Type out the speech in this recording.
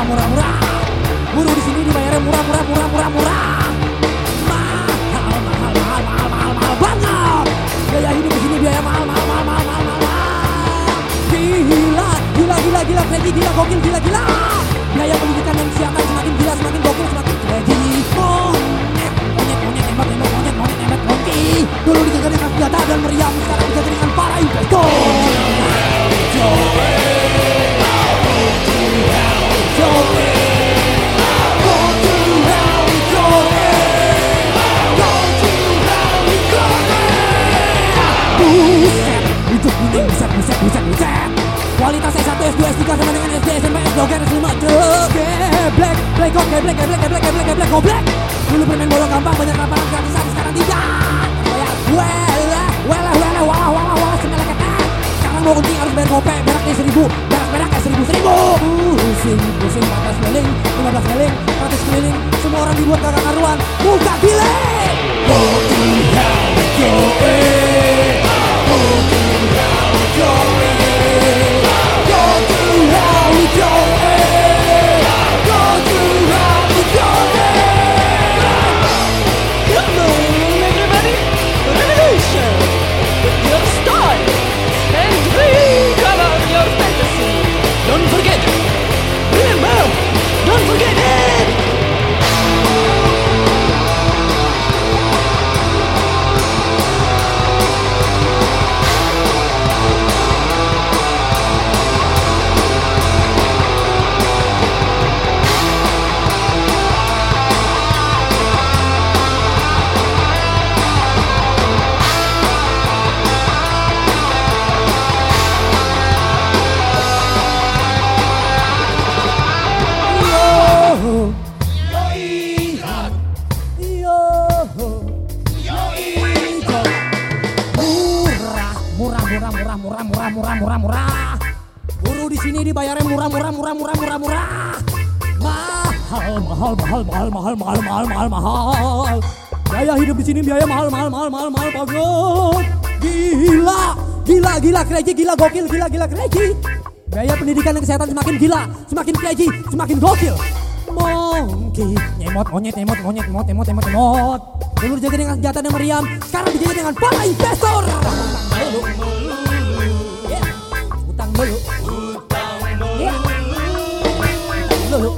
murah murah murah buruh di sini dibayarnya murah murah murah murah murah mahal mahal mahal mahal mahal mahal banget biaya hidup di sini biaya mahal mahal mahal mahal mahal mahal gila gila gila gila kredit gila gokil gila gila Geblek, black, kok geblek, geblek, geblek, geblek, geblek, goblek Dulu bermain bola gampang, banyak lapangan gratisan, sekarang tidak Bayar, wela, wela, wela, wala, wala, wala, semelek ketek Sekarang mau kunting harus bayar gope, beraknya seribu Berak, berak, ya seribu, seribu. Pusing, pusing, 14 keliling, 15 keliling, 100 keliling Semua orang dibuat kakak karuan, muka giling Go to hell with murah, murah, murah, murah, murah, murah, murah. Buruh di sini dibayarnya murah, murah, murah, murah, murah, murah. Mahal, mahal, mahal, mahal, mahal, mahal, mahal, mahal, mahal. Biaya hidup di sini biaya mahal, mahal, mahal, mahal, mahal banget. Gila, gila, gila, crazy, gila, gokil, gila, gila, crazy. Biaya pendidikan dan kesehatan semakin gila, semakin crazy, semakin gokil. Monkey, nyemot, monyet, nyemot, monyet, nyemot, nyemot, nyemot, nyemot. Dulu dijaga dengan senjata dan meriam, sekarang dijaga dengan para investor. Utang dulu. Ya, Utang. Ya. Utang ya. Utang dulu.